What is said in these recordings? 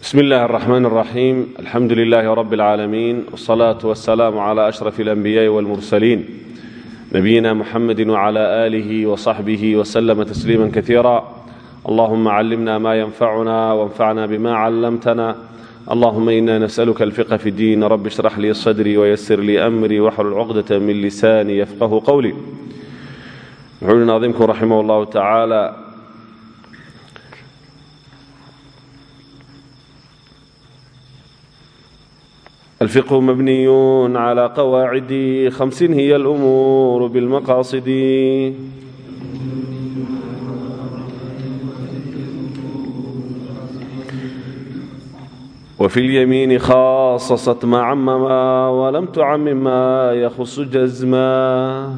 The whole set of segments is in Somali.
bsm اllahi الرحmn الرaxيim alxamdu لlah rb العaalamiin والصlaaة والسlاam عlى أشرف الأنbiyاءi والmurslيin nabiyina mxamedi وعlى آlih وصaxbih وslm تsliima kaثيirا allahuma climna ma ynfacuna وانfacna bma clamtna allahuma ina nasأlka اlfiqh fi اdin rb اshrax lii صdrي وysr lii أmrي wxlul cqdaة min lisani yfqh qwlي wuxuu hi naadimku raximah اllahu tacaalى الفقه مبني على قواعد خمس هي الأمور بالمقاصد وفي اليمين خاصصت ما عمما ولم تعمم ما يخص جزما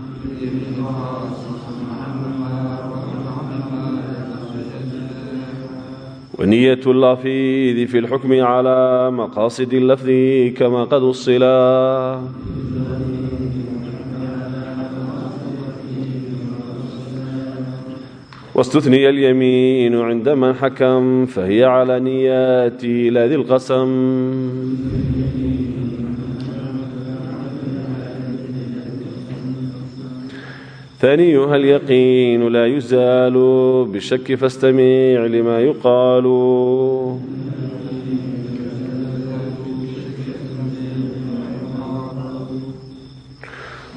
ونية اللفيذ في الحكم على مقاصد اللفظ كما قد الصلا واستثني اليمين عندما حكم فهي على نيات لا ذي القسم ثانيها اليقين لا يزال بالشك فاستمع لما يقال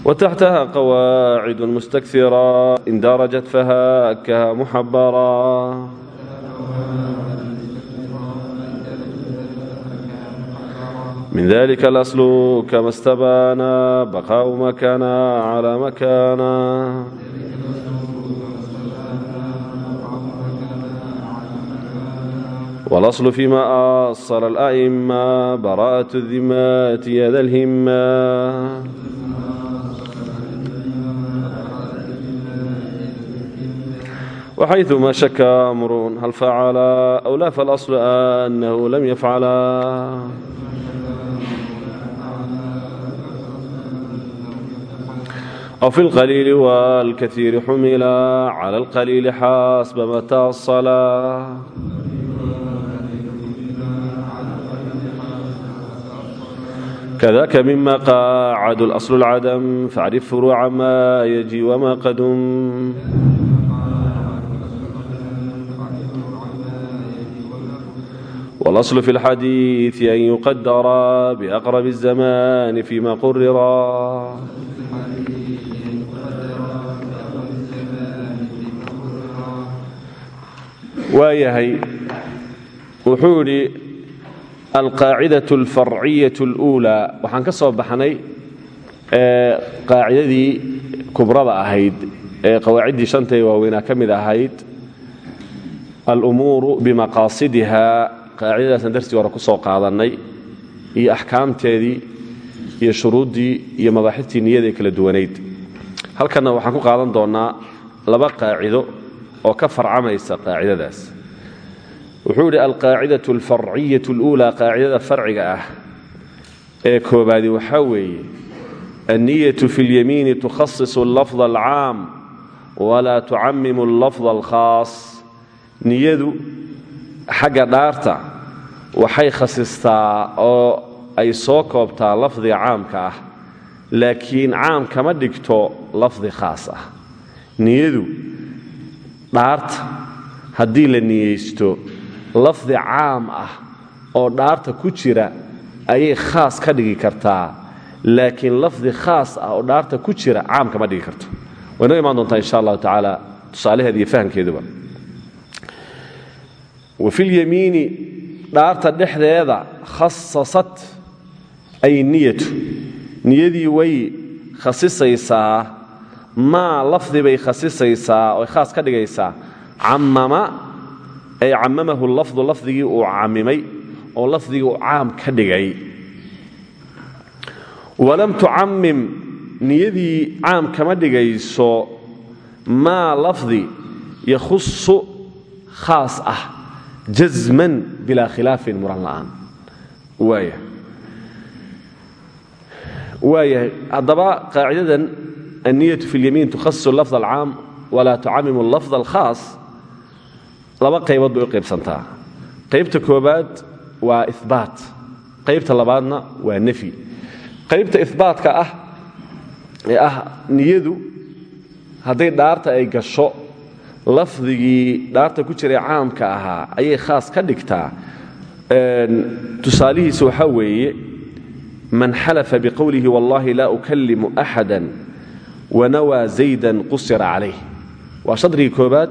وتحتها قواعد مستكثرة إن درجت فهكها محبرا من ذلك الأصل كما استبانا بقاء مكانا على مكانا والأصل فيما أصل الأئمة براءة الذمات يا ذا الهمة وحيثما شك أمر هل فعل أو لا فالأصل أنه لم يفعلا أو في القليل والكثير حملا على القليل حسب متى الصلاة كذاك مما قاعد الأصل العدم فاعرف فروع ما يجي وما قدم والأصل في الحديث أن يقدر بأقرب الزمان فيما قررا waayahay wuxuu idhi alqaacidaة اlfarciyaة اlأuulى waxaan ka soo baxnay qaacidadii kubrada ahayd ee qawaaciddii shantee waaweynaa ka mid ahayd alumuuru bimaqaasidiha qaacidadaasaan darsigii hore ku soo qaadannay iyo axkaamteedii iyo shuruuddii iyo mabaaxiftii niyada ee kala duwanayd halkanna waxaan ku qaadan doonnaa laba qaacido oo ka farcamaysa qaacidadaas wuxuu idhi alqaacidaة اlfarciyaة اlأuulى qaacidada farciga ah ee koobaadi waxaa weeye الniyaة fi اlyamiini tukhaصiص اlafظ اlcaam walaa tucamimu اlafظ اlkhaas niyadu xagga dhaarta waxay khasistaa oo ay soo koobtaa lafdiga caamka ah laakiin caam kama dhigto lafdi khaas ah niyadu dhaarta haddii la niyeysto lafdi caam ah oo dhaarta ku jira ayay khaas ka dhigi kartaa. Laakiin lafdi khaas ah oo dhaarta ku jira caam kama dhigi karto. Way noo imaan doontaa insha allahu tacaala tusaalaheeda iyo fahamkeeduba. Wa filyamiini dhaarta dhexdeeda khasasat ay niyatu. Niyadii way khasisaysaa maa lafdi bay khasisaysaa oy khaas ka dhigaysaa. Cammama ay cammamahu lafdu lafdigii uu cammimay oo lafdigii uu caam ka dhigay. Walam tucammim niyadii caam kama dhigayso maa lafdi yakhusu khaas ah jazman bilaa khilaafin muran la'aan. Waaya waayahay. Haddaba qaacidadan anniyatu fi lyamiin tukhasis lafd alcaam walaa tucamimu lafd alkhaas laba qaybood bay u qaybsantaa qaybta koobaad waa ibaat qaybta labaadna waa nafyi qaybta ibaatka ah ee ah niyadu hadday dhaarta ay gasho lafdigii dhaarta ku jiray caamka ahaa ayay khaas ka dhigtaa tusaalihiisa waxaa weeye wanawaa zaydan qusira calayh waa shadrigii koobaad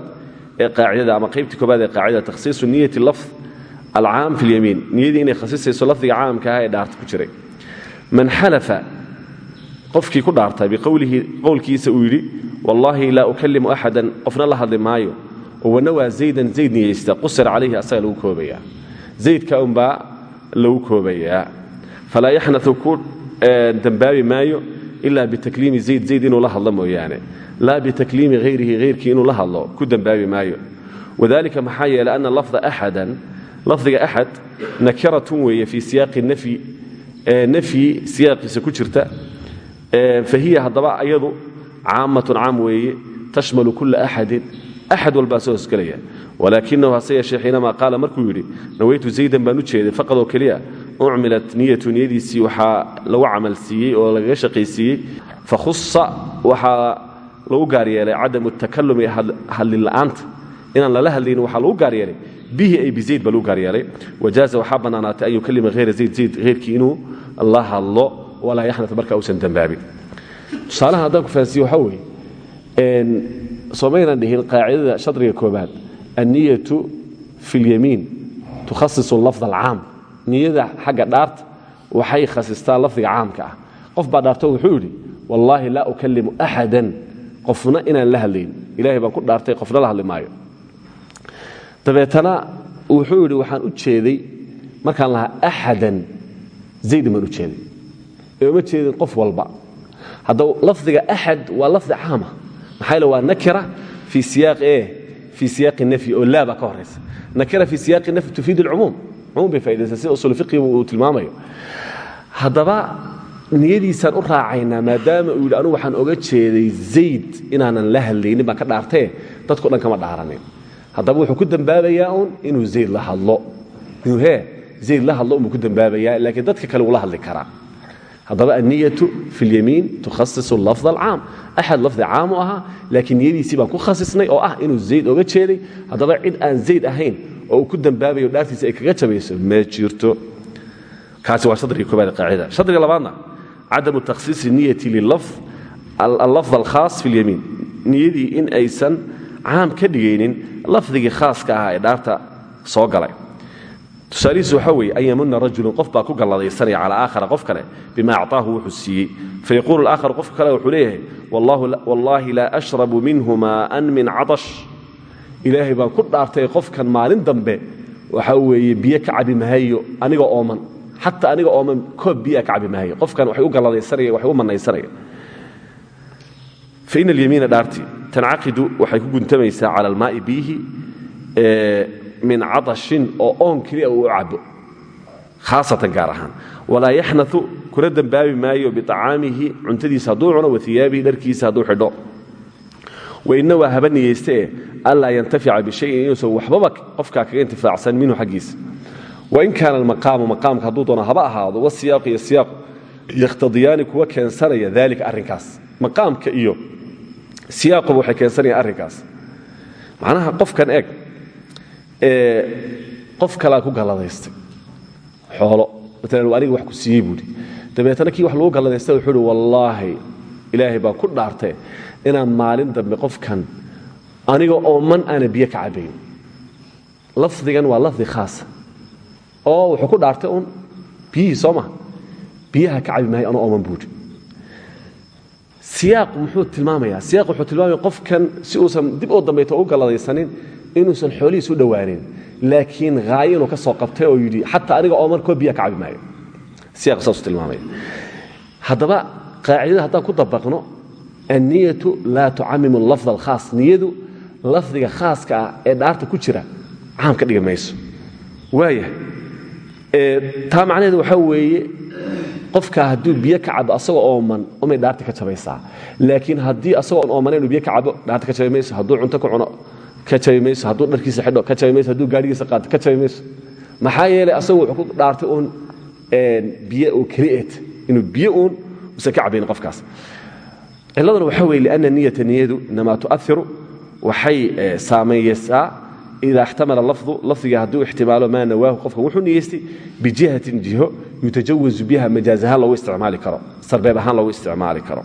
ee qaacidada ama qaybtii koobaad ee qaacidada takhsiisu niyati lafd alcaam fi lyamiin niyadii inay khasisayso lafdiga caamka aha ee dhaarta ku jiray man xalafa qofkii ku dhaartay biqowlihi qowlkiisa uu yidhi wallaahi laa ukalimu axadan qofna la hadli maayo oo wanawaa zaydan zayd niyaysta qusira calayhi asaga lagu koobayaa zaydka unbaa lagu maayo ila bitakliimi zayd. Zayd inuu la hadlo mooyaane. Laa bitakliimi hayrihi hayrkii inuu la hadlo ku dembaabi maayo. Wadalika maxaa yeelay ana lafda axadan lafdiga axad nakiratun weeye fii siyaaqi nafyi nafyi siyaaqiisa ku jirta fa hiya haddaba ayadu caammatun caam weeye tashmalu kula axadin axad walbaa soo hosgelaya walaakinahu hase yeeshee xiinamaa qaala markuu yidhi nawaytu zaydan baan u jeeday faqad oo keliya ucmilat niyatu niyadiisii waxaa lagu camal siiyey oo lagaga shaqaysiiyey fakhusa waxaa lagu gaar yeelay cadamu takalumi hadlila'aanta inaan lala hadlaynin waxaa lagu gaar bihi ay bizayd baa lagu gaar yeelay. Wajaaza waxaa bannaanaatay an yukalima hayra zayd zayd hayrkii inuu la hadlo walaa yaxnat marka uusan dembaabin tusaalahan haddaan ku fahansiye waxaa weeye soomaynan dhihin qaacidada shadriga koobaad anniyatu fi اlyamiin tukhasisu lafd alcaam niyada xagga dhaarta waxay khasistaa lafdiga caamka ah. Qof baa dhaarto wuxuu yidhi wallaahi laa ukalimu axadan qofna inaan la hadlayn. Ilahay baan ku dhaartay qofna la hadli maayo. Wuxuu yidhi waxaan u jeeday markaan lahaa axadan zaydin baan u jeeday. Ee uma jeedin qof walba. Haddaba lafdiga axad waa lafdi caama maxaa yeele waa nakira fii siyaaq e fii siyaaqi nafyi oo laa baa ka horaysa nakira fii siyaaqi nafyi tufiid alcumuum cumuum bay faa'idaysaa sida usul fiqiga uu tilmaamayo. Haddaba niyadiisaan u raacaynaa maadaama uu yidhi anugu waxaan oga jeeday zayd inaanan la hadlaynin baan ka dhaartee dadko dhan kama dhaaranin. Haddaba wuxuu ku dembaabayaa uun inuu zayd la hadlo. Inuu he zayd la hadlo unbuu ku dembaabayaa laakiin dadka kale wuu la hadli karaa haddaba anniyatu fi اlyamiin tukhasisu lafd alcaam axad lafdi caam u ahaa laakiin niyadiisii baan ku khasisnay oo ah inuu zayd oga jeeday. Haddaba cid aan zayd ahayn oo uu ku dembaabayo dhaartiisa ay kaga jabayso ma jirto. Kaasi waa shadriga koobaad qaacida shadriga labaadna cadamu takhsiisi niyati allafd alkhaas fi اlyamiin niyadii in aysan caam ka dhigaynin lafdigii khaaska ahaa ee dhaarta soo galay tusaalihiisu waxaa weeye an yamuna rajulun qof baa ku galladaysanaya calaa aakhara qof kale bima acطaahu wuxuu siiyey. Fayaquulu اlaakharu qofka kale wuxuu leeyahay wallaahi laa ashrabu minhu maaan min catash. Ilaahay baan ku dhaartay qofkan maalin dambe waxaa weeye biyo ka cabi mahayo aniga ooman. Xataa aniga ooman koob biyaa ka cabi mahayo qofkan waxay u galladaysanaya waxay u mannaysanaya faina alyamiina dhaartii tancaqidu waxay ku guntamaysaa cala almaa'i biihi min caashin oo oon keliya uu cabo khaasatan gaar ahaan. Walaa yaxnau kuna dembaabi maayo biacaamihi cuntadiisa hadduu cuno waiyaabihi dharkiisa hadduu xidho. Waina waa haba niyeystae anlaa yantafica bishayin inuusan waxbaba qofkaa kaga intifaacsan minhu xaggiisa. Wain kaana almaqaamu maqaamka hadduu doono haba ahaado wasiyaaqu iyo siyaaqu yakhtadiyaani kuwa keensanaya dalika arrinkaas. Maqaamka iyo siyaaquba waxay keensanayaan arrinkaas. Macnaha qofkan eeg qof kalaa ku galladaystay xoolo maalan aniga wax ku siiyey buuhi dabeetana kii wax lagu galladaysta wuxuu uhi wallaahi ilaahay baan ku dhaartay inaan maalin dambe qofkan aniga ooman aana biyo ka cabayn. Lafdigan waa lafdi khaasa oo wuxuu ku dhaartay uun biyihii soo maha ka cabi maayo anoo ooman buuhi siyaaq muxuu tilmaamayaa siyaaq wuxuu tilmaamaya qofkan si uusan dib oo dambayto u galladaysanin inuusan xoolihiis u dhowaanin laakiin haayo inuu ka soo qabtay oo yidhi xataa aniga ooman koo biya ka cabi maayo. Siyaq saasuu tilmaamaya haddaba qaacidada haddaan ku dabaqno anniyatu laa tucamimu lafd alkhaas. Niyadu lafdiga khaaska ah ee dhaarta ku jira caam ka dhigi mayso. Waaya taa macnaheedu waxaa weeye qofka hadduu biyo ka cabo asagoo ooman umay dhaarta ka jabaysaa. Laakiin haddii asagoo on oomanayn biyo ka cabo dhaarta ka jabi mayso hadduu cunto ku cuno ka jabi mayso hadduu dharkiisa xidho ka jabi mayso hadduu gaadhigiisa qaato ka jabi mayso maxaa yeelay asagu wuxuu ku dhaartay uun biyo oo keli'eed inuu biyo uun usan ka cabayn qofkaas. Ciladuna waxaa weye lianna niyata niyadu inamaa tu'airu waxay saameeyeysaa ida ixtamala lafdu lafdiga hadduu ixtimaalo maa nawaahu qofka wuxuu niyeystay bijihatin jiho yutajawazu biha majaaz ahaan loogu isticmaali karo sarbeeb ahaan loogu isticmaali karo.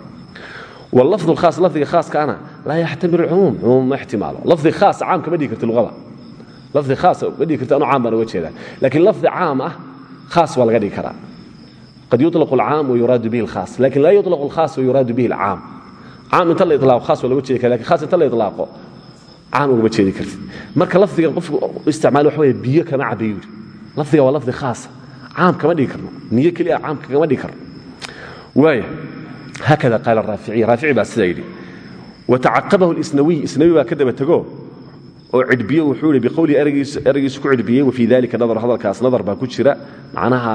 Wlafdu lhaas lafdiga khaaskaana laa yaxtamil cumuum cumuum ma ixtimaalo lafdi khaas caam kama dhigi karti luqada lafdi khaas ma dhigi karti anu caam baan uga jeedaa laakiin lafdi caam ah khaas waa laga dhigi karaa qad yuطlaqu alcaam wayuraadu bihi alkhaas laakiin laa yuطlaqu alkhaas wayuraadu bihi alcaam caam inta la ilaaqo khaas waa loga jeedi kara laakiin khaas inta la ilaaqo caam ugama jeedi kartid marka lafdigan qofku isticmaal waxa wey biyo kama cabayo yidhi lafdiga waa lafdi khaasa caam kama dhigi karno niyo keliya caam kagama dhigi karno waaya hakada qaala raaficiy raafici baa sidaa yidhi watacaqabahu isnawiy isnawi baa ka daba tego oo cidbiye wuxuu yidhi biqowlii eraygiisu ku cidbiyey wafii dalika nadar hadalkaas nadar baa ku jira macnaha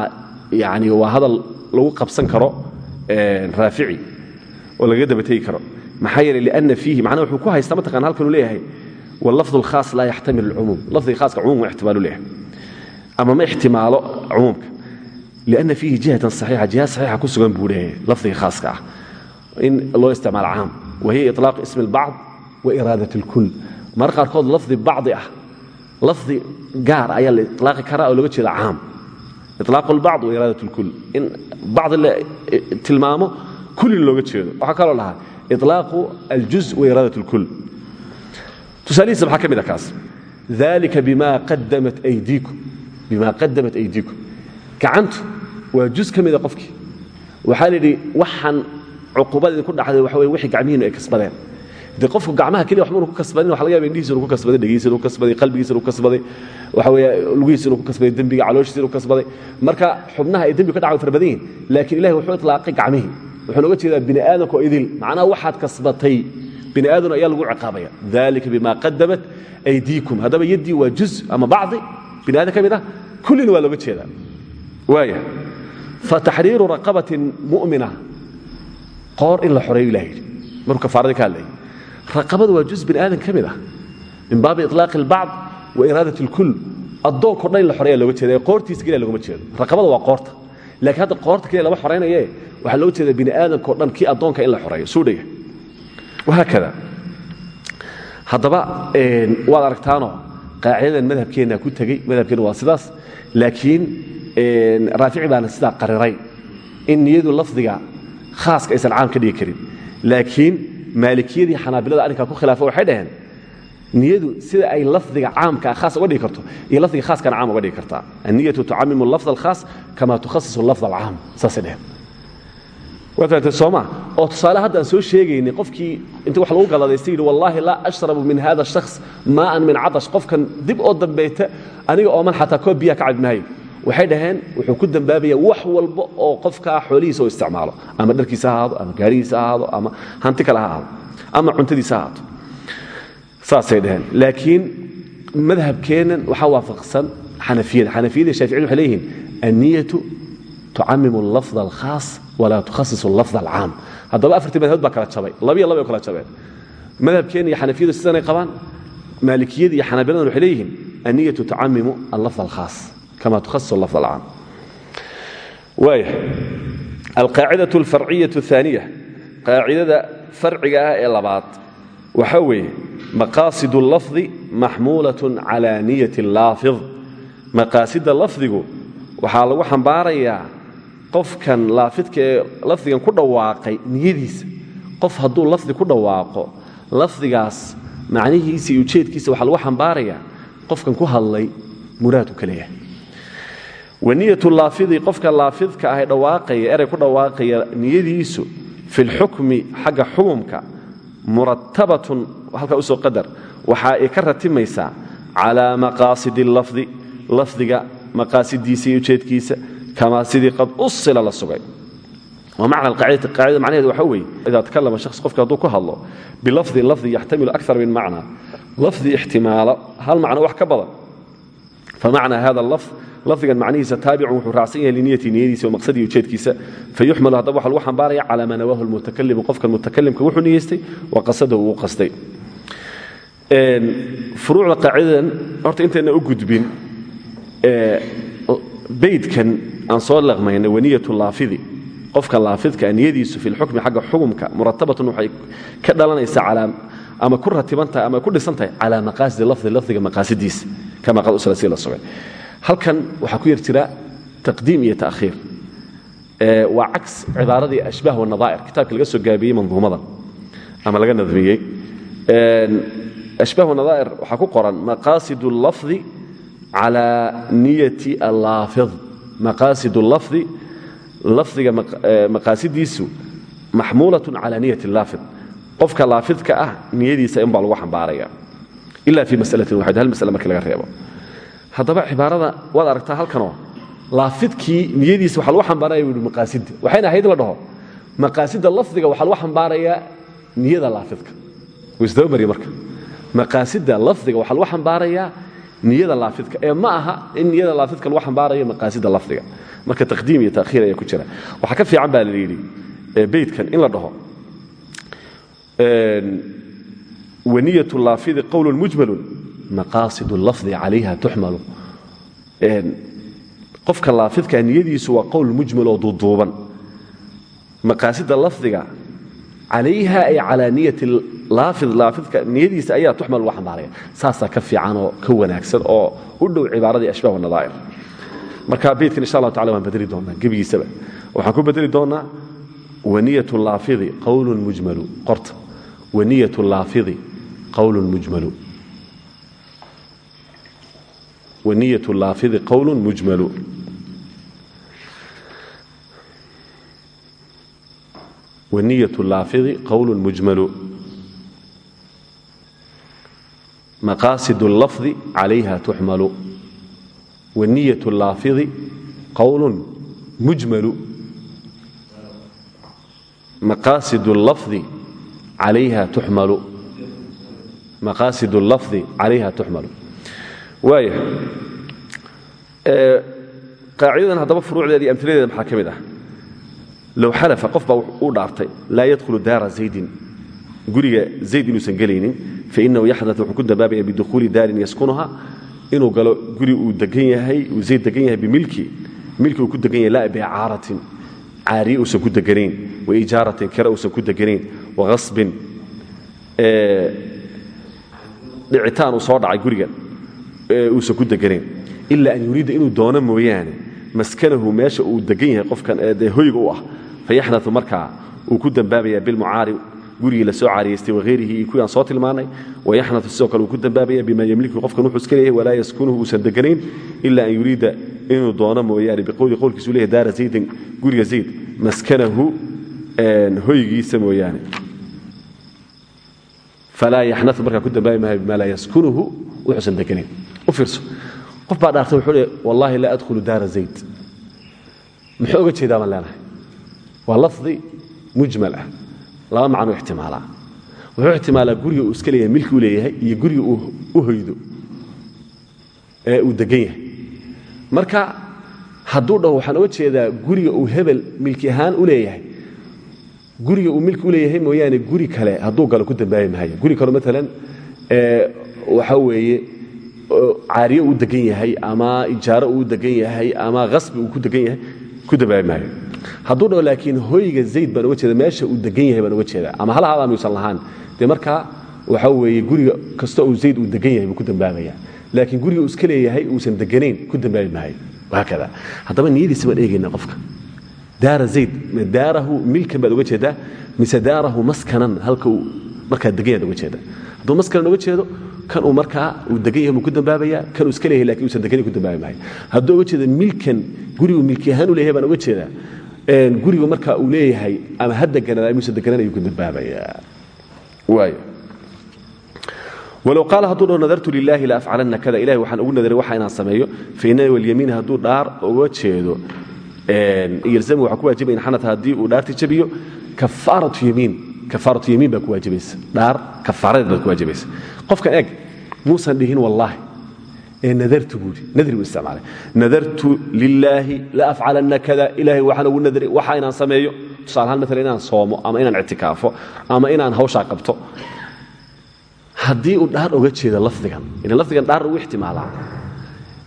yani waa hadal lagu qabsan karo raafici oo lagaga daba tegi karo maxaa yeeley liana fiihi macnaha wuxuu ku haystaa mataqana halkanuu leeyahay wallafdu alkhaas laa yaxtamil alcumuum lafdiga khaaska cumuum ma ixtimaalu leeyahay ama ma ixtimaalo cumuumka lianna fiihi jihatan saxiixa jiha saxiixa ku sugan buu leeyahay lafdiga khaaska ah in loo isticmaalo caam wa hiya iطlaaq ismi اlbacd wa iraadat اlkul mar qaarkood lafdi bacdi ah lafdi gaar ayaa la ilaaqi karaa oo looga jeeda caam ilaaq اlbacd wa iraadat اlkul in bacdi la tilmaamo kulin looga jeedo waxaa kaloo dhahaa ilaaqu aljuz wa iraadat اlkul tusaalihiisa maxaa ka mid a kaas dalika bima qadamat aydiikum bima qadamat aydiikum gacantu waa juz ka mida qofkii waxaa la yidhi waxaan cuqubada idinku dhacday waxa wey wixii gacmihiinu ay kasbadeen. Dee qofku gacmaha keliya waxba inu ku kasbadin waxa laga yaba indhihiisa inu ku kasbaday dhegihiisa inu ku kasbaday qalbigiisa inu ku kasbaday waxa weeye lugihiisa inu ku kasbaday dembiga calooshiisa inu ku kasbaday. Marka xubnaha ay dembi ka dhacay fara badan yihiin laakiin ilahi wuxuu itlaaqay gacmihii wuxuu nooga jeedaa bini aadamka oo idil macnaha waxaad kasbatay. Bini aadam ayaa lagu ciqaabaya. Dalika bima qadamat aydiikum. Haddaba yaddii waa juz ama bacdi. Bini aadam ka mid ah kullina waa looga jeedaa. Waaya. Fataxriiru raqabatin mu'mina qoor in la xoreeyo ilah yidhi kafaaradii ka hadlayay raqabada waa juz bini aadan ka mid ah. Min baabi ilaaqi اlbacd wa iraadat اlkul addoonkao dhan in la xoreeya looga jeeda ee qoortiisa keliya logama jeedo. Raqabada waa qoorta. Laakiin hadda qoorta keliya lama xoraynaye waxaa looga jeeda bini aadamkao dhan kii addoonka in la xoreeyo. Suu dhaya wahaakada haddaba waad aragtaanoo qaacidadan madhabkeenna ku tegey. Madhabkeenna waa sidaas. Laakiin raafici baana sidaa qariray in niyadu lafdiga khaaska aysan caam ka dhigi karin laakiin maalikiyadii xanaabilada arrinkaa ku khilaafa waxay dhaheen niyadu sida ay lafdiga caamka khaas uga dhigi karto iyo lafdiga khaaskana caam uga dhigi kartaa anniyatu tucamimu lafd alkhaas kama tukhasisu lafd alcaam saasay dheheen waa sooma oo tusaale hadda soo sheegaynay qofkii intii wax lagu galadaystay yidhi wallaahi laa ashrabu min hada shakhs maa'an min catash qofkan dib oo dambayta aniga ooman xataa koob biyaha ka cabi maayo waxay dhaheen wuxuu ku dambaabaya wax walba oo qofkaa xoolihiisa oo isticmaalo. Ama dharkiisa ha ahaado ama gaarihiisa ha ahaado ama hanti kale ha ahaado ama cuntadiisa ha ahaato. Saasay dhaheen. Laakiin madhabkeennan waxaa waafaqsan xanafiyada. Xanafiyada shaaficiyadu waxay leeyihiin anniyatu tucamimu lafd alkhaas walaa tukhasisu lafd alcaam. Haddaba afartii madhabood baa kala jabay. Labiyo laba kala jabeen. Madhabkeenna iyo xanafiyadu sidanay qabaan maalikiyada iyo xanaabiladan waxay leeyihiin anniyatu tucamimu allafd alkhaas كما تخصص اللفظ العام وايه القاعدة الفرعية الثانية قاعدة فرعية لبات وحوي مقاصد اللفظ محمولة على نية اللافظ مقاصد اللفظ وحال وحن باريا قف كان لافظك لفظ كان كل واقع نيديس قف هدو لفظ كل واقع لفظكاس معنيه سيوجيد كيس وحال وحن باريا قف كان كهلي مراده كليه waniyatu laafidi qofka laafidka ah ee dhawaaqaya erey ku dhawaaqaya niyadiisu fi lxukmi xagga xukumka muratabatun halkaa u soo qadar waxa ay ka ratimaysaa calaa maqaasidi lafdi lafdiga maqaasidiisa iyo ujeedkiisa kamaa sidii qad usila la sugay. Macnaheed waxa weye idaa takalama shaqs qofki hadduu ku hadlo bilafdi lafdi yaxtamilu akar min macna. Lafdi ixtimaala hal macno wax ka badan. Famacna hada lafd lafdigan macnihiisa taabicun wuxuu raacsan yahay liniyati niyadiisa maqsadii ujeedkiisa fayuxmalu haddaba waxa lagu xambaaraya calaa maa nawaahu lmutakalimu qofkan mutakalimka wuxuu niyeystay wa qasadahu uu qasday furuucda qaacidadan horta intayna u gudbin baydkan aan soo laqmayna waniyatu laafidi. Qofka laafidka niyadiisu fi lxukmi xagga xukumka muratabatun waxay ka dhalanaysaa calaa ama ku ratibantahay ama ku dhisan tahay calaa maqaasidi lafdi lafdiga maqaasidiisa kama qad usla si la sugay halkan waxaa ku yar jira taqdiim iyo ta'khiir. Waa cags cibaaradii ashbaah wanadaa'ir kitaabka laga soo gaabiyey manduumadan ama laga nadmiyey. Ashbaah wanadaa'ir waxaa ku qoran maqaasidu lafdi calaa niyati allaafid. Maqaasidu lafdi lafdiga maqaasidiisu maxmuulatun cala niyati laafid qofka laafidka ah niyadiisa inbaa lagu xambaaraya. Ila fii masalatin waxid hal masale markii laga reebo haddaba cibaarada waad aragtaa halkanoo laafidkii niyadiisa waxa lagu xambaaraya bu maqaasida waxayna ahayd la dhaho maqaasida lafdiga waxaa lagu xambaarayaa niyada laafidka. Isdabamari marka. Maqaasida lafdiga waxaa lagu xambaarayaa niyada laafidka. Ee ma aha in niyada laafidka lagu xambaarayo maqaasida lafdiga. Marka taqdiim iyo ta'khiir ayaa ku jira. Waxaa ka fiican baa la yidhi beydkan in la dhaho waniyat laafidi qowl mujmalu maqaasid lafdi calayha tuxmalu. Qofka laafidka niyadiisu waa qowl mujmal oo duuduuban. Maqaasida lafdiga calayha ay calaa niyati laafid laafidka niyadiisa ayaa tuxmal lagu xambaaraya. Saasaa ka fiican oo ka wanaagsan oo u dhow cibaaradii ashbah wanadaa'ir marka beydkan insha allah tacala waan bedeli doonaa gebigiisaba. Waxaan ku bedeli doonaa waniyat laafidi qowlun mujmalu. Qorta waniyat laafidi qowlun mujmalu waniya laafidi qowl mujmalu waniyatu laafidi qowl mujmalu maqaasid اlafdi calayha tuxmalu waniyat laafidi qowl mujmalu maqaasid lafdi alayha tuxmalu maqaasid اlafdi calayha tuxmalu waaya qaacidadan haddaba furuucdeeda iyo amtiladeeda maxaa ka mid ah? Low xalafa qof uu dhaartay laa yadkhulu daara zaydin. Guriga zayd inuusan gelaynin fainahu yaxdat wuxuu ku dambaabaya bidukhuuli daarin yaskunuha inuu galo guri uu degan yahay uu zayd degan yahay bimilki. Milki uu ku degan yahay laa bicaaratin caariye uusan ku deganayn waijaaratin kare uusan ku deganayn waasbin dhicitaan uu soo dhacay gurigan uusan ku deganayn ilaa an yuriida inuu doono mooyaane maskanahu meesha uu degan yahay qofkan dee hoyga u ah. Fayaxnau markaa uu ku dambaabaya bilmucaari gurigii la soo caariyaystay waheerihi iyo kuwii aan soo tilmaanay. Wayaxnau sidoo kale uu ku dambaabaya bima yemliku qofkan wuxuu iska leeyahay yaskunuhu uusan deganayn ila an yuriida inuu doono mooyaane biqowli qowlkiisu leeyahay daara zaydin guriga zayd maskanahu hoygiisa mooyaane. Falaa yaxnau markaa ku dambaabi maayo bima laa yaskunuhu wuxuusan qof baa dhaartay wuxuu wallaahi laa adkhulu daara zayd. Muxuu oga jeedaa baan leenahay. Waa lafdi mujmal ah. Laba macno ixtimaalaa. Wuxuu ixtimaalaa guriga uu iska leeyahay milki u leeyahay iyo guriga uu u hoydo ee uu degan yahay. Marka hadduu dhaho waxaan oga jeedaa guriga uu hebel milki ahaan u leeyahay. Guriga uu milki u leeyahay mooyaane guri kale hadduu galo ku dambaabi maayo guri kale maalan waxa weeye caariye uu degan yahay ama ijaaro uu degan yahay ama hasbi uu ku degan yahay ku dambaabi maayo. Hadduu laakiin hoyga zayd baan uga meesha uu degan yahay baan uga ama hal haadaan uusan lahaan. Dee markaa waxa weeye guriga kasta uu zayd uu degan yahay ku dambaabaya. Laakiin guriga uu iska leeyahay uusan deganayn ku dambaabi maayo. Wahaakada haddaba niyadiisa baan eegayna qofka. Daara zayd daarahu milkan baad uga mise daarahu maskanan halka uu markaa degan yaad hadduu maskanan uga jeedo kan uu markaa uu degan yahay ku dambaabaya kan uu iska leeyahay laakiin uusan deganayn ku dambaabi hadduu uga jeedo milkan gurigu milki ahaan u leeyahay baan uga jeedaa. Gurigu marka uu leeyahay ama ha deganaa muuse deganaan ayuu ku dambaabaya. Waayo. Walow qaala hadduu nadartu lilaahi la afcalanna kada ilahay waxaan ugu nadaray waxa inaan sameeyo. Fainani walyamiin hadduu dhaar uga jeedo yalzamu waxaa ku waajibaya in xanata haddii uu dhaarti jabiyo kafaaratu yamiin kafaaratu yamiin baa ku waajibaysa dhaar kafaaradeed baad ku waajibaysa qofkan eeg muusan dhihin wallaahi ee nadartu buuri nadri buu isticmaalay. Nadartu lilaahi la afcalanna kada ilaahay waxaan ugu nadray waxa inaan sameeyo. Tusaale ahaan inaan soomo ama inaan ictikaafo ama inaan hawshaa qabto. Haddii uu dhaar oga jeedo lafdigan ilan lafdigan dhaar ugu ixtimaalaa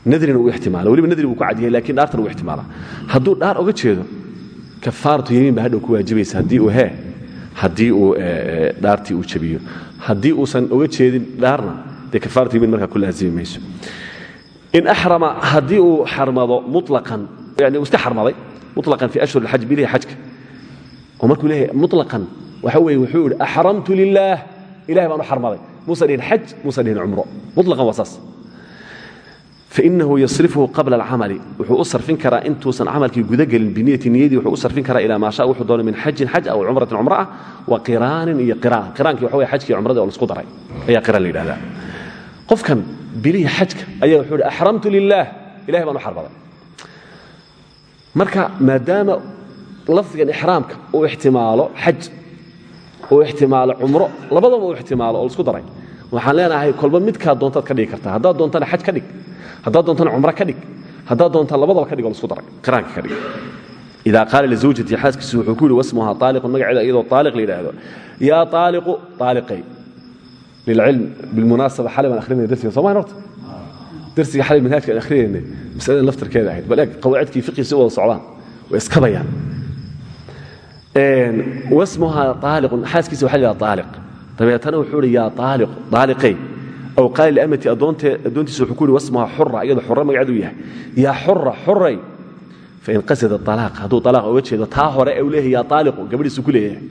nadrina uu ixtimaala weliba nadri buu ku cadyahay lakiin dhaartana uu ixtimaala. Hadduu dhaar oga jeedo kafaaratu yamiin baa hadhow ku waajibaysa haddii uu hee haddii uu dhaartii uu jabiyo. Haddii uusan oga jeedin dhaarna dee kafaaratu yamiin markaa ku laazimi in axrama haddii uu xarmado mulaqan yani uu iska xarmaday fi ashhur alxaj bilihi xajka oo markuu leeyahay mulaqan waxa weeye wuxuu yidhi axramtu lilaah ilahay baan u xarmaday. Muusan dhihin xaj muusan fainahu yasrifuhu qabla alcamali wuxuu u sarfin karaa intuusan camalkii gudagelin biniyati niyadii wuxuu u sarfin karaa ilaa maa shaa wuxuu doono min xajin xaj aw cumratin cumro ah wa qiraanin iyo qiraan qiraankii waxa weye xajkii cumradii oo la isku daray ayaa qiraan la yidhahdaa qofkan bilihii xajka ayaa wuxuu yidhi axramtu lilaah ilahay baan u xarmaday marka maadaama lafdigan ixraamka uu ixtimaalo xaj uu ixtimaalo cumro labadaba uu ixtimaalo oo la isku waxaan leenahay kolba midkaa doontaad ka dhigi kartaa haddaad doontana xaj ka dhig haddaad doontana cumro ka dhig. Haddaad doontaan labadaba ka dhig oo la isku daray. Qiraanka ka dhig. Idaa qaala lizawjati xaaskiisu wuxuu ku yidhi wasmuhaa aaliqun magaceeda iyadoo aaliq la yidhaahdo. Yaa aaliqu aaliqay lilcilm bilmunaasaba xalay baan akhrinaya darsiga. Soo maan horta darsiga xalay manhaajka aan akhrinayna masaladan laftarkeeda ahayd. Bal eeg qawaacidkii fiqhi si wada socdaan way iskabayaan wasmuhaa aaliqun xaaskiisa waxa la yidhahda aaliq dabeetana wuxuu ihi yaa aaliqu aaliqay aw qaali liamati addoontiisa wuxuu ku yidhi wasmuhaa xura iyadoo xura magaceedu yahay yaa xura xuray fain qasada alaaq hadduu alaaq oga jeedo taa hore u leeyahay yaa aaliqu gabadhiisu ku leeyahay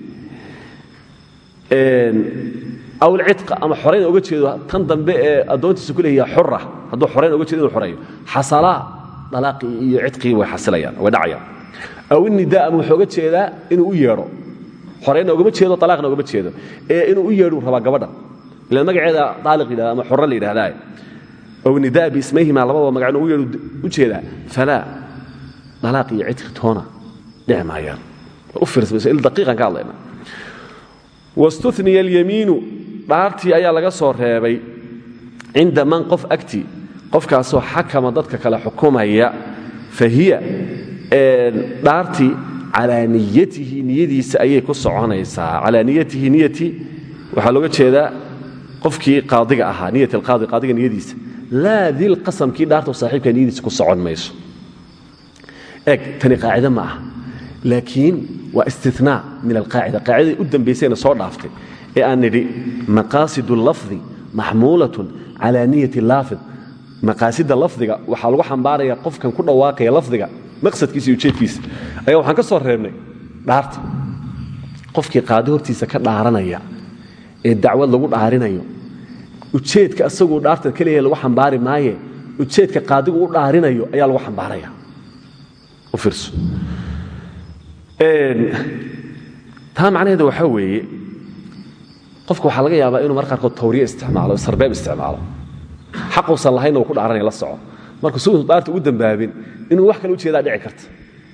aw alcidqa ama xorayn oga jeedo tan dambe ee addoontiisa ku leeyahay yaa xura hadduu xorayn oga jeedo inuu xoreeyo xasalaa alaaqii iyo cidqii way xasilayaan way dhacayaan aw innidaa ama wuxuu oga jeedaa inuu u yeedho xoraynna ogama jeedo alaaqna ogama jeedo ee inuu u yeedhuu rabaa gabadhan ilan magaceeda aaliq yidhahda ama xorre la yidhahdaa nidaa biismayhima labadaba magac inuu u yeedhu u jeedaa falaa alaaq iyo cidqi toona dhici maayaan. Il daqiiqan ka hadlayna. Wastuniya alyamiinu dhaartii ayaa laga soo reebay cinda man qof agti qofkaasoo xakama dadka kale xukumaya fahiya dhaartii calaa niyadiisa ayay ku soconaysaa. Calaa niyati waxaa looga jeedaa qofkii qaadiga ahaa niyat alqaadi qaadiga niyadiisa. Laa dilqasamkii dhaarta saaxiibka niyadiisa ku socon mayso. Eg tani qaacide ma laakiin waa istinaa min alqaacida. Qaacidadii u dambaysayna soo dhaaftay ee aan nidhi maqaasidu lafdi maxmuulatun calaa niyati laafid. Maqaasida lafdiga waxaa lagu xambaaraya qofkan ku dhawaaqaya lafdiga maqsadkiisa iyo ujeedkiisa. Ayaa waxaan ka soo reebnay dhaarta. Qofkii qaadi hortiisa ka dhaaranaya ee dacwad lagu dhaarinayo ujeedka asaguu dhaartan leeyahay lagu xambaari maaye ujeedka qaadigu u dhaarinayo ayaa lagu xambaaraya. U fiirso. Taa macnaheeda waxaa weeye qofka waxaa laga yaabaa inuu mar qaarkood tawriye isticmaalo sarbeeb isticmaalo. Xaquusan lahaynna uu ku dhaaranaya la soco. Marka si uusan dhaarta ugu dambaabin inuu wax kale u jeedaa dhici karta.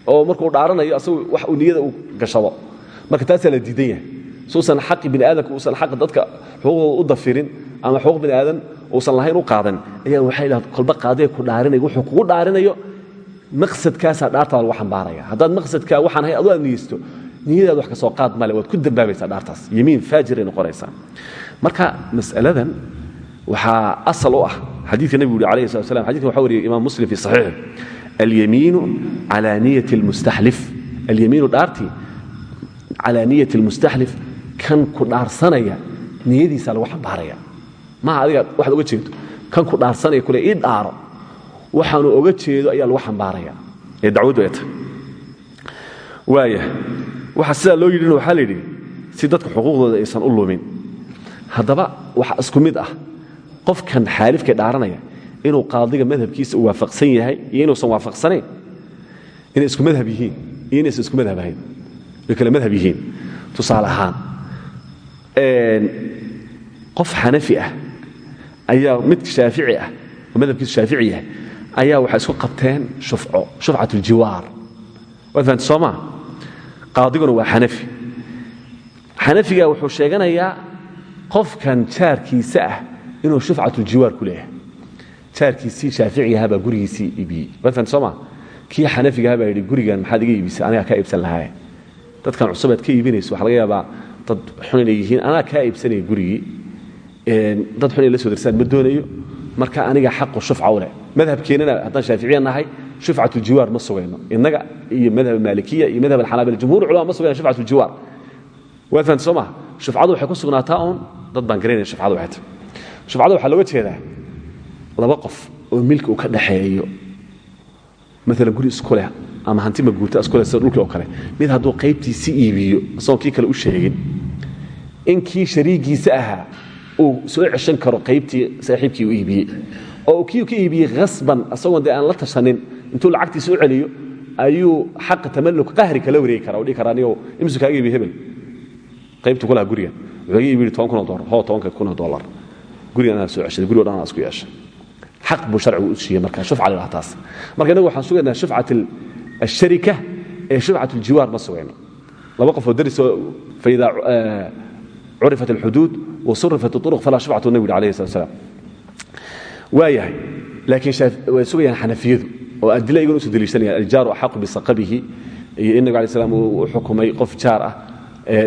Oo markuu dhaaranayo asagu wax uu niyada uu gashado. Marka taasaa la diidan yahay. Suusan xaqi bini aadamka uusan xaqa dadka xuquuqdooda u dafirin ama xuquuq bini aadan uusan lahayn u qaadan. Ayaa waxay dhaha kolba qaadiga ku dhaarinaya wuxuu kugu dhaarinayo maqsadkaasaa dhaartaada lagu xambaaraya. Haddaad maqsadkaa waxaan ahay adu aad niyeysto niyadaad wax ka soo qaad male waad ku dambaabaysaa dhaartaas. Yemiin faajiray noqonaysaa. Marka mas'aladan waxaa asal u ah xadiidka nebigu yuri alayhi slat slam xadidkan waxa wariyay imam muslim fi saxiixi alyamiinu calaa niyati almustaxlif alyamiinu dhaartii calaa niyati almustaxlif kan ku dhaarsanaya niyadiisaa lagu xambaaraya maaha adiga waxaad oga jeedo kan ku dhaarsanaya kule ii dhaaro waxaanu oga jeedo ayaa lagu xambaaraya. Ee dacwaddu ay tahay waaya waxa sidaa loo yidhina waxaa la yidhi si dadka xuquuqdooda aysan u lumin. Haddaba waxa isku mid ah qofkan xaalifkay dhaaranaya inuu qaadiga madhabkiisa waafaqsan yahay iyo inuusan waafaqsanayn inay isku madhab yihiin iyo isku madhab ahayn. Kale madhab yihiin tusaale ahaan. Qof xanafi ah ayaa mid shaafici ah oo madhabkiisu shaafici yahay ayaa waxay isku qabteen shufco shufcat uljiwaar waad maa qaadiguna waa xanafi. Xanafiga wuxuu sheeganayaa qofkan jaarkiisa ah inuu shufcatuljiwaar ku leeyahay. Jaarkiisii shaaficiga ahaa baa gurigiisii iibiyey. Waad fahamti soo maa kii xanafiga ahaa baa yidhi gurigan maxaad iga iibisay anigaa kaa iibsan lahaaye dadkan cusubaad ka iibinayso waxa laga yaabaa dad xun inay yihiin anaa kaa iibsanaya gurigii dad xun la soo darsaan ma doonayo? Marka aniga xaqu shufca u leh madhabkeennana haddaan shaaficiya nahay shufcat ljiwaar ma sugayno. Innaga iyo madhab maalikiya iyo madhab alxanaabila jumhur culama ma sugayno shufcat ljiwaar. Waad fahamta soo maha shufcadu waxay ku sugnaataa uun dad baan garanaya shufcadu waxay tahay. Shufcada waxaa jeedaa laba qof oo milki uu ka dhaxeeyo. Maalan guri isku ama hanti maguurta isku leh sida dhulkii oo kale. Mid hadduu qaybtiisi iibiyo isagoon kii kale u sheegin in shariigiisa ahaa uu soo ceshan karo qaybtii saaxiibkii u iibiyey. Oo kii ka iibiyey hasban isagoon dee aan la tashanin intuu lacagtiisa u celiyo ayuu xaqa tamalluk qahri kala wareegi kara oo dhihi kara anigo imsu kaaga iibiye hebel? Qaybtu ku lahaa gurigan. Wuxuu iga iibi toban kun oo dollar hoo tobankeed kun oo dollar gurigan anaa soo ceshaday gurigo dhan anaa isku yeeshay. Xaq buu sharcigu u siiyey marka shufca la dhaha taas marka innagu waxaan sugaynaa shufcat asharika ee shufcat aljiwaar ma sugayno laba qofoo darisoo faidaa curifat alxuduud wasurifat uruq falaa shufcatu nabi yuri alayhi salat slam waayahay laakiin way sugayaan xanafiyadu oo adila iyaguna u soo deliishanayaan aljaaru axaqu bisaqabihi iyo in nabiga alay slam uu u xukumay qof jaar ah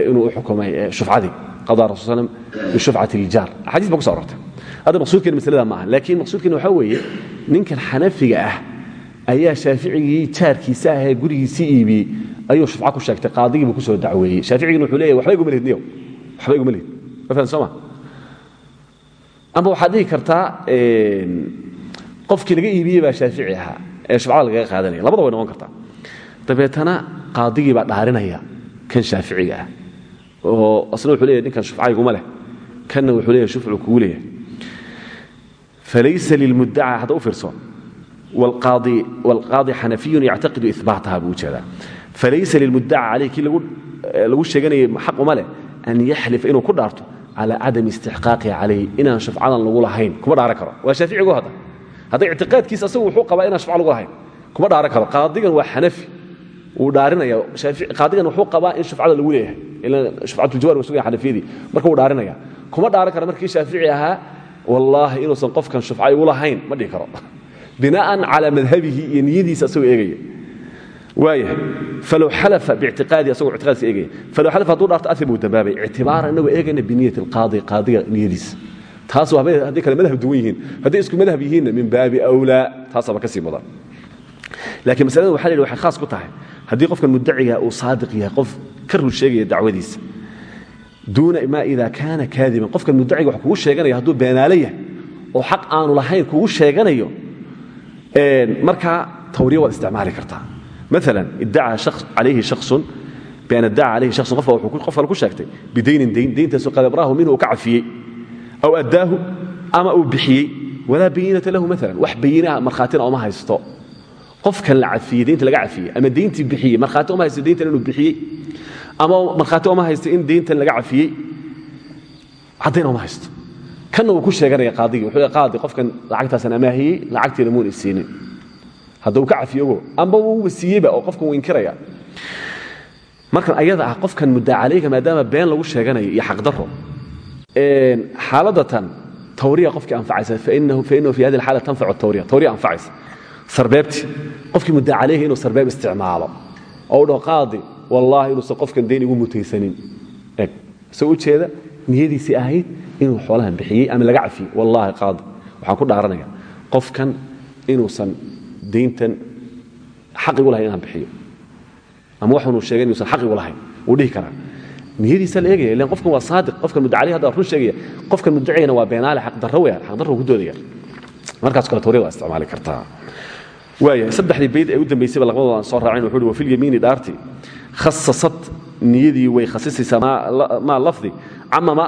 inuu u xukumay shufcadii qadaa rasul slam bishufcati iljaar axaadiis ba ku so arortay hadda maqsuudkeena maslada ma aha laakiin maqsuudkeena waxaa weeye ninkan xanafiga ah ayaa shaaficigii jaarkiisa ah ee gurigiisii iibiyey ayuu shufca ku sheegtay qaadigii buu ku soo dacweeyey shaaficigina wuxuu leeyahy waxba iguma lihid niyow waxba iguma lihid ma fahan soo ma? Ama waxaad dhihi kartaa qofkii laga iibiyey baa shaafici ahaa ee shufcada lagaga qaadanaya. Labada way noqon kartaa. Dabeetana qaadigii baa dhaarinaya kan shaaficiga ah. Oo asna wuxuu leeyahy ninkan shufca iguma leh. Kanna wuxuu leeyahy shufcu kugu leeyahay. Falaysa lilmuddaca hadda u fiirso. Wاlqaadi xanafiyun yactaqidu ibaataha buu u jeedaa falaysa lilmuddaca calayh kii lagu sheeganayay xaq uma leh an yaxlifa inuu ku dhaarto calى cadami istixqaaqiha calayh inaan shufcadan lagu lahayn kuma dhaaran karo waa shaaficigu hadda hadda ictiqaadkiisa asagu wuxuu qabaa inaan shufca lagu lahayn kuma dhaaran karo qaadigan waa xanafi wuu dhaarinaya qaadigan wuxuu qabaa in shufcada lagu leeyahay ila shufcatuljawaar waa sugaya xanafiyadii marka wuu dhaarinaya kuma dhaaran karo markii shaafici ahaa wallaahi inuusan qofkan shufca igu lahayn ma dhihi karo binaan calى madhabihi iyo niyadiisa asagoo waaya falow xalafa biictiqaadi asagoo ictiqaadkiisa eegaya falow xalafa hadduu dhaarto athim uu dambaabay ictibaaran inagoo eegayna biniyati alqaadi qaadiga niyadiisa. Taas hadday kale madhab duwan yihiin hadday isku madhab yihiinna min baabi awlaa taasaba ka sii mudan. Laakiin masalada waxa la yidhi waxay khaas ku tahay haddii qofkan muddaciga uu saadiq yahay qof ka run sheegaya dacwadiisa duuna ma ida kaana kaadiban qofkan muddaciga wax kugu sheeganaya hadduu beenaale yahay oo xaq aanu lahayn kugu sheeganayo markaa tawriya waad isticmaali kartaa maala iddaca calayhi shakhsun bian iddaca calayhi shakhsun wuxuu qof kale ku sheegtay bidaynin dayn dayntaasoo qad abraahu minhu uu ka cafiyey aw addaahu ama uu bixiyey. Walaa bayinata lahu maalan wax bayinaha markhaatina uma haysto. Qofkan la cafiyey daynta laga cafiyey ama dayntii bixiyey markhaati uma haysto dayntan inuu bixiyey ama markhaati uma haysto in dayntan laga cafiyey caddayn uma haysto. Kanna wuu ku sheeganaya qaadigii wuxuu qaadi qofkan lacagtaasan amaahiyey lacagtiina muuna isiinin hadda uu ka cafiyogo amba uuba siiyeyba oo qofkan inkiraya. Markan ayada ah qofkan muddaa calayga maadaama been lagu sheeganayo iyo xaqdarro xaaladatan tawriya qofkii anfacaysa fainahu fi hadi alxaala tanfacu tawriya tawriya anfacaysa. Sarbeebti qofkii muddaa calayga inuu sarbeeb isticmaalo. Oo u dhaho qaadi wallaahi inuusan qofkan dayn igu mutaysanin. Eg. Isagoo u jeeda niyadiisii ahayd inuu xoolahan bixiyey ama laga cafiyey wallaahi qaadi. Waxaan ku dhaaranaya qofkan inuusan dayntan xaq igu lahayn inaan bixiyo. Ama waxunuu sheegay inuusan xaq igu lahayn. Wuu dhihi karaa. Niyadiisa la eegaya ilan qofkan waa saadiq qofkan mudacali hadda run sheegaya qofkan mudacigana waa beenaale xaqdarro weeyaan xaqdarro ku doodaya. Markaas kale tawriyada waa isticmaali kartaa waaya saddexdii bayd ee u dambaysayba laqmadooda aan soo raacin wuxuu uhi wafil yamiini dhaarti khasasad niyadii way khasisaysaa maa lafdi camama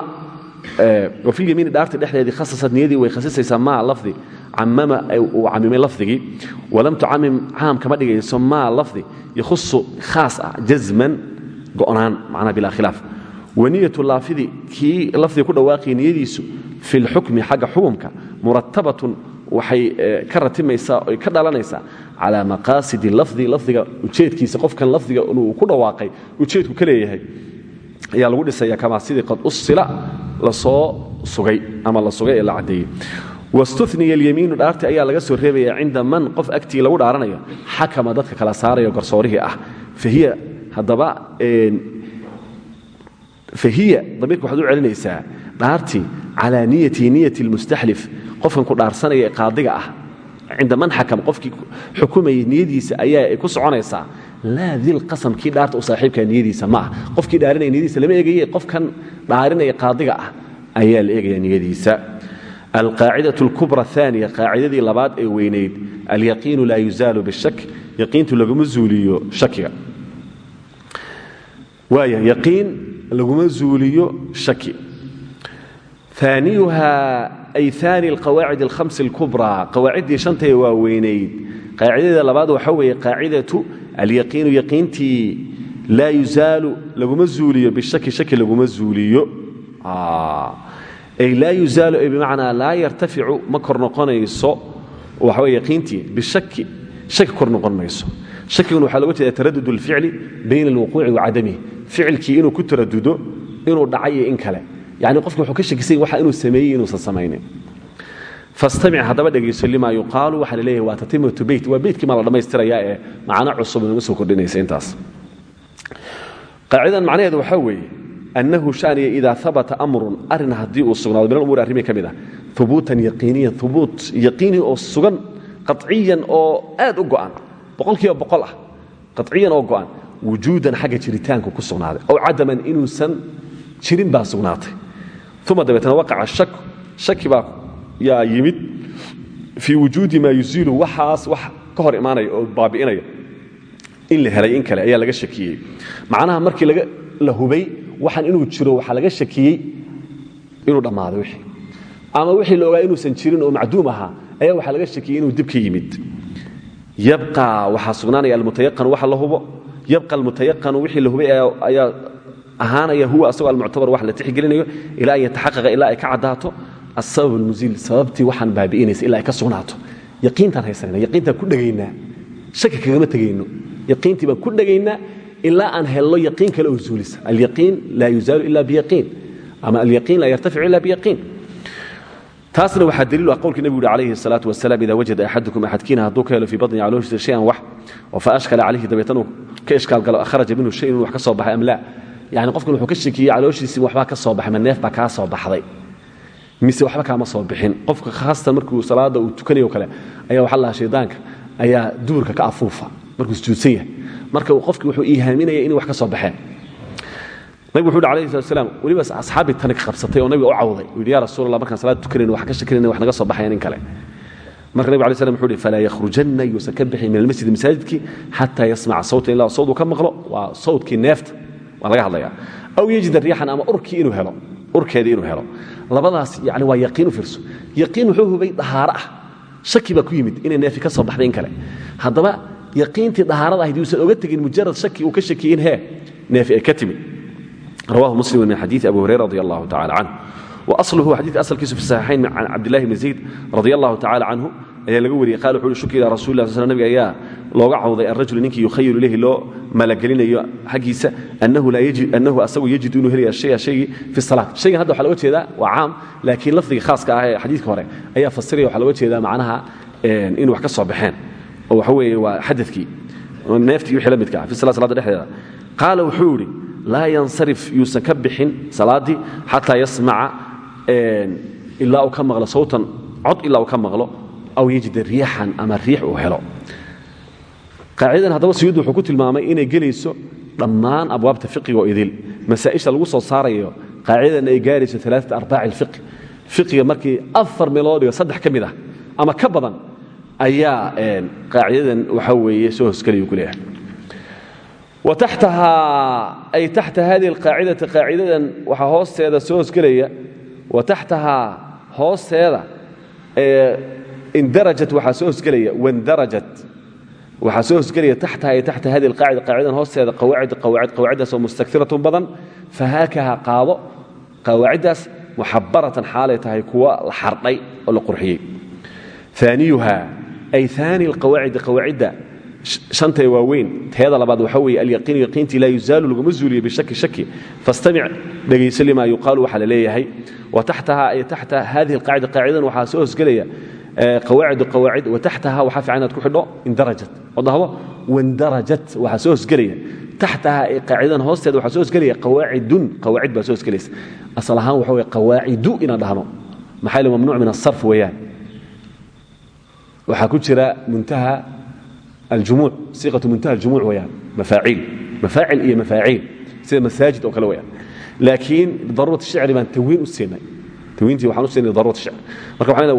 wafil yamiini dhaarti dhexdeedii khasasad niyadii way khasisaysaa maa lafdi camama uu camimay lafdigii. Walam tucamim caam kama dhigayso maa lafdi yakhusu khaas ah jazman go'naan macnaa bilaa khilaaf. Waniyatu laafidi kii lafdiga ku dhawaaqaya niyadiisu fi lxukmi xagga xukumka muratabatun waxay ka ratimaysaa oy ka dhalanaysaa calaa maqaasidi lafdi lafdiga ujeedkiisa qofkan lafdiga uu ku dhawaaqay ujeedku ka leeyahay ayaa lagu la soo sugay ama la sugay ee la caddeeyey wastuniya alyamiinu dhaarti ayaa laga soo reebaya cinda man qof agtii lagu dhaaranayo xakama dadka kala saarayo garsoorihii ah. Fahiya haddaba fahiya damiirka waxaad u celinaysaa dhaartii calaa niyati niyati lmustaxlif qofkan ku dhaarsanaya ee qaadiga ah. Cinda man xakam qofkii xukumayay niyadiisa ayaa ku soconaysaa laa dilqasam kii dhaarta u saaxiibkaa niyadiisa ma ah qofkii dhaarinaya niyadiisa lama eegaye qofkan dhaarinaya qaadiga ah ayaa la eegaya niyadiisa alqaacidaة اlkubra aaniya qaacidadii labaad ee weynayd alyaqiinu laa yuzaalu bishak yaqiintu laguma zuuliyo shakiga waaya yaqiin laguma zuuliyo shaki aaniyuha ay aani alqawaacid alhams اlkubraa qawaaciddii shantee waaweynayd qaacidadeeda labaad waxa weeye qaacidatu alyaqiinu yaqiintii laa yuzaalu laguma zuuliyo bishaki shaki laguma zuuliyo ay laa yuzaalu ay bimacnaa laa yartaficu ma kor noqonayso waxa wey yaqiintii bishaki shaki kor noqon mayso shakiguna waxaa loga jeeda taradud اlficli bayna alwuquuci wa cadamihi ficilkii inuu ku taradudo inuu dhacay iyo in kale yani qofki wuxuu ka shakisanya waxa inuu sameeyey inuusan samaynin fastamic haddaba dhegayso lima yuqaalu waxaa la leeyahy waa tatimatu beyt waa beytkii maa la dhammaystirayaa ee macno cusub inama soo kordhinaysa intaas qaacidan macnaheedu waxaa weeye annahu shaniya idaa abata amrun arrin haddii uu sugnaado min alumuuri arrimii ka mid ah ubuutan yaqiiniyan ubuut yaqiini oo sugan qaciyan oo aad u go'an boqolkiiba boqol ah qaciyan oo go'an wujuudan xagga jiritaanku ku sugnaaday ow cadaman inuusan jirin baa sugnaatay uma dabeetna waqaca shak shaki baa yaa yimid fii wujuudi maa yuziilu waxaas wax ka hor imaanaya oo baabi'inaya. In la helay in kale ayaa laga shakiyey. Macnaha markii la hubay waxaan inuu jiro waxaa laga shakiyey inuu dhammaaday wixii. Ama wixii la ogaa inuusan jirin oo macduum ahaa ayaa waxaa laga shakiyey inuu dib yimid. Yabqa waxaa sugnaanaya almutayaqanu waxa la hubo. Yabqa almutayaqanu wixii la hubay ayaa ahaanaya huwa asagoo almuctabar wax la tixgelinayo ilaa an yataxaqaqa ilaa ay ka caddaato asabab almuziil sababtii waxaan baabi'inaysa ilaa ay ka sugnaato yaqiintaan haysanayna yaqiintaan ku dhegaynaa shaki kagama tegayno yaqiintii baan ku dhegaynaa ilaa aan helno yaqiin kale oo zuulisa alyaqiin laa yuzaalu ila biyaqiin ama alyaqiin laa yartaficu ila biyaqiin taasna waxaa daliilu ah qowlkii nebigu uhi calayhi salaatu wasalaam idaa wajada axadukum axadkiina hadduu ka helo fii badni calooshiisa shayan wax oo fa ashkala calayhi dabeetan uu ka ishkaal galo kharaja minhu shay inuu wax ka soo baxay am laa yani qofkan wuxuu ka shakiyey calooshiisii waxbaa ka soo baxay ma neef baa kaa soo baxday mise waxba kaama soo bixin. Qofka khaasatan markuu salaada uu tukanayo kale ayaa waxa lahaa shaydaanka ayaa duburka ka afuufa markuu sujuudsan yahay. Marka qofki wuxuu iihaaminaya inay wax ka soo baxeen. Nabigu wuxu uhi alayhi salat slam weliba asxaabii ka qabsatay oo nabiga u cawday. Uu yidhi ya rasuul allah markaan wax ka shakinayna wax naga soo baxayan in kale. Marka nabig alay slam wuxu uhi falaa yakhrujanna yuusan min almasjidi masaajidkii xataa yasmaca sawtan ilaa sawd uu ka maqlo. Waa waa laga hadlaya aw yajida riixan ama urkii inuu helo urkeedii inuu helo. Labadaas yani waa yaqiin u fiirso. Yaqiin wuxuu hubay dahaaro ah. Shaki baa ku yimid inay neefi ka soo baxday in kale. Haddaba yaqiintii dahaarada ahayd yuusan oga tegin mujarad shaki uu ka shakiyey in hee neefi ay ka timid rawahu muslim min xadiii abi hurayra radi allahu tacala canhu waasluhu xadiidka asalkiisu fi saxiixayn can cabdillahi bni zayd radi allahu tacala ayaa laga wariyey qaal wuxu uhi shuki ila rasul lah sl nabiga ayaa looga cawday alrajul ninkii yukhayilu ilayhi loo malagelinayo xaggiisa annahu asagu yajidu inuu helaya shaya shaygii fi salaat. Shaygan hadda waxa loga jeedaa waa caam laakiin lafdiga khaaska ah ee xadiidka hore ayaa fasiraya waxa loga jeedaa macnaha inuu wax ka soo baxeen. Oo waxa weeye waa xadadkii neeftii wixii la midka ah fi sala salada dhexdeeda. Qaala wuxuu yidhi laa yansarif yuusan ka bixin salaaddii xataa yasmaca ilaa uu ka maqlo sawtan cod ilaa uu ka maqlo aw yajida riixan ama riix uu helo. Qaacidadan haddaba suyuud wuxuu ku tilmaamay inay gelayso dhammaan abwaabta fiqiga oo idil. Masaa'isha lagu soo saarayo qaacidadan ay gaarayso alaaata arbaaci alfiqi fiqiga markii afar meelood dhigo saddex ka ah ama ka badan ayaa qaacidadan waxa weeye soo hosgelaya ku leeyahay wa taxtahaa ay taxta hadihi alqaacidati qaacidadan waxaa hoosteeda soo hosgelaya wa taxtahaa hoosteeda indarajat waxaa soo hosgelaya wandarajat waxaa soo hosgelaya taxtaha ay taxta hadihi alqaacida qaacidadan hoosteeda qawaacid qawaacid qawaaciddaas oo mustakiratun badan. Fahaakaha qaado qawaaciddaas muxabaratan xaalay tahay kuwa la xardhay oo la qurxiyey. Aaniyuha ay aani alqawaacidi qawaacidda shantay waaweyn teeda labaad waxaa weeye alyaqiinu yaqiintii laa yuzaalu laguma zuuliyo bishaki shaki fastamic dhegayso limaa yuqaalu waxaa la leeyahay. Wa taxtaha ay taxta hadihi alqaacida qaacidadan waxaa soo hosgelaya qawaacid qawaacid wa taxtaha waxaa fiican inaad ku xidho indarajat oo dhahdo wandarajat waxaa soo hosgelaya taxtaha ay qaacidadan hoosteeda waxaa soo hosgelaya qawaacidun qawaacid baa soo hosgelaysa asal ahaan waxa weye qawaacidu inaan dhahno maxaa yeel mamnuuc min asarf weeyaan waxaa ku jira muntaha aljumuuc siiqatu muntaha aljumuuc weyaan mafaaciil mafaacil iyo mafaaciil sida masaajid oo kale weyaan laakiin bidaruurati shicri baan tawiin u siinay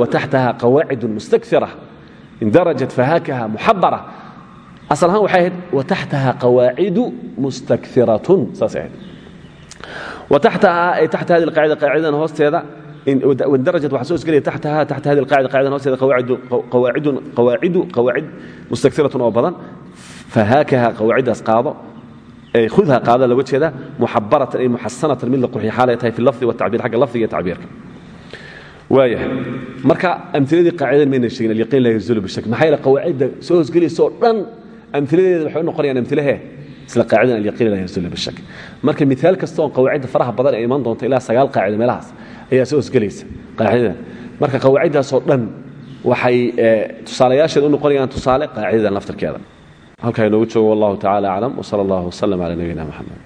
wataxtaha qawaacidun mustakfira indarajat fahaakaha muxabara. Asal ahaan waxay ahayd wataxtaha qawaacidu mustakfiratun saasay ahayd. Wataxtaha ay taxta hadi alqaacida qaacidadan hoosteeda wandarajat waxaa soo isgelaya taxtaha taxta hadi alqaacida qaacidadan hoosteeda qawaacidun qawaacidu qawaacid mustakfiratun oo badan. Fahaakaha qawaaciddaas qaado khudha qaada looga jeeda muxabaratan ay muxasanatan mid la qurxiy xaalay tahay fi lafdi watacbiir xagga lafdiga iyo tacbiirka waaya marka amtiladii qaacidadan mayna sheegin alyaqiin laa yazulu bishak maxaa yeele qawaacidda soo hosgelaysa oo dhan amtiladeeda waxay u noqonayaan amtilahe isla qaacidan alyaqiin laa yazulu bishak marka miaal kasta oo qawaacidda faraha badan ee iman doonta ilaa sagaal qaacida meelahaas ayaa soo hosgelaysa qaacidadan marka qawaaciddaasoo dhan waxay tusaalayaasheeda u noqonayaan tusaale qaacidadan laftarkeeda halkaa inoogu joogo wallahu tacala aclam wsala allah wslm cala nabiyina moxamed